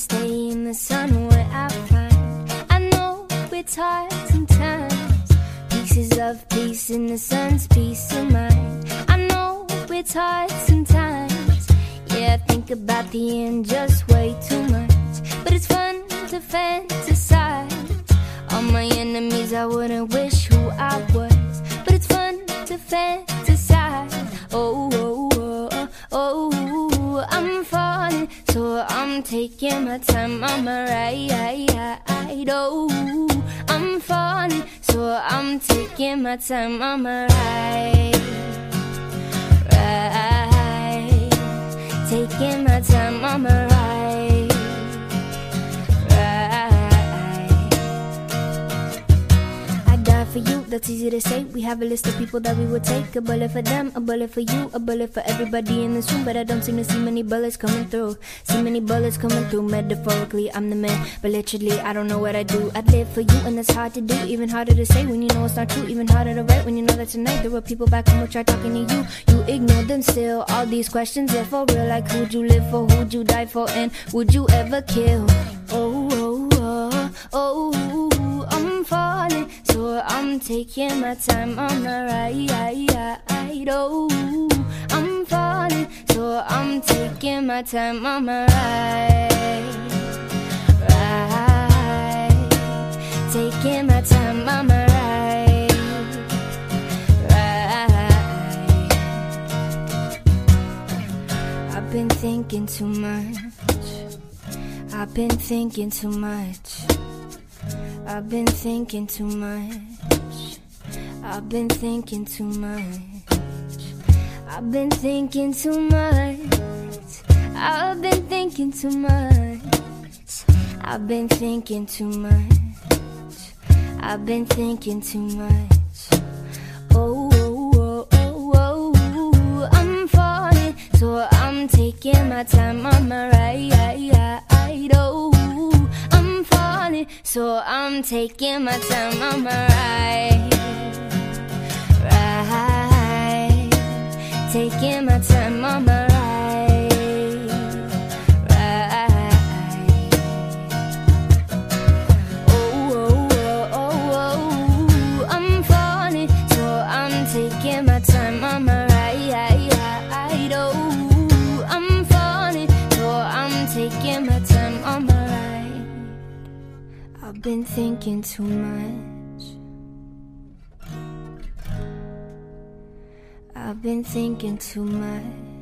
stay in the sun where I find. I know it's hard sometimes. Pieces of peace in the sun's peace of mind. I know it's hard sometimes. Yeah, I think about the end just way too much. But it's fun to fantasize. All my enemies, I wouldn't wish who I was. But it's fun to fantasize. Oh. So I'm taking my time, I'm a ride. Oh, I'm falling. So I'm taking my time, I'm a ride. That's easy to say. We have a list of people that we would take. A bullet for them, a bullet for you, a bullet for everybody in this room. But I don't seem to see many bullets coming through. See many bullets coming through. Metaphorically, I'm the man, but literally, I don't know what I do. I'd live for you, and that's hard to do. Even harder to say when you know it's not true. Even harder to write when you know that tonight there were people back home who tried talking to you. You ignore them still. All these questions are for real. Like who'd you live for? Who'd you die for? And would you ever kill? Taking my time on the ride. Oh, I'm falling. So I'm taking my time on my ride. Ride. Taking my time on my ride. Ride. I've been thinking too much. I've been thinking too much. I've been thinking too much. I've been thinking too much. I've been thinking too much. I've been thinking too much. I've been thinking too much. I've been thinking too much. Oh, oh, oh, oh, I'm falling, so I'm taking my time on my ride. Oh, I'm falling, so I'm taking my time on my Oh, I'm falling, so I'm taking my time on my ride. I've been thinking too much. I've been thinking too much.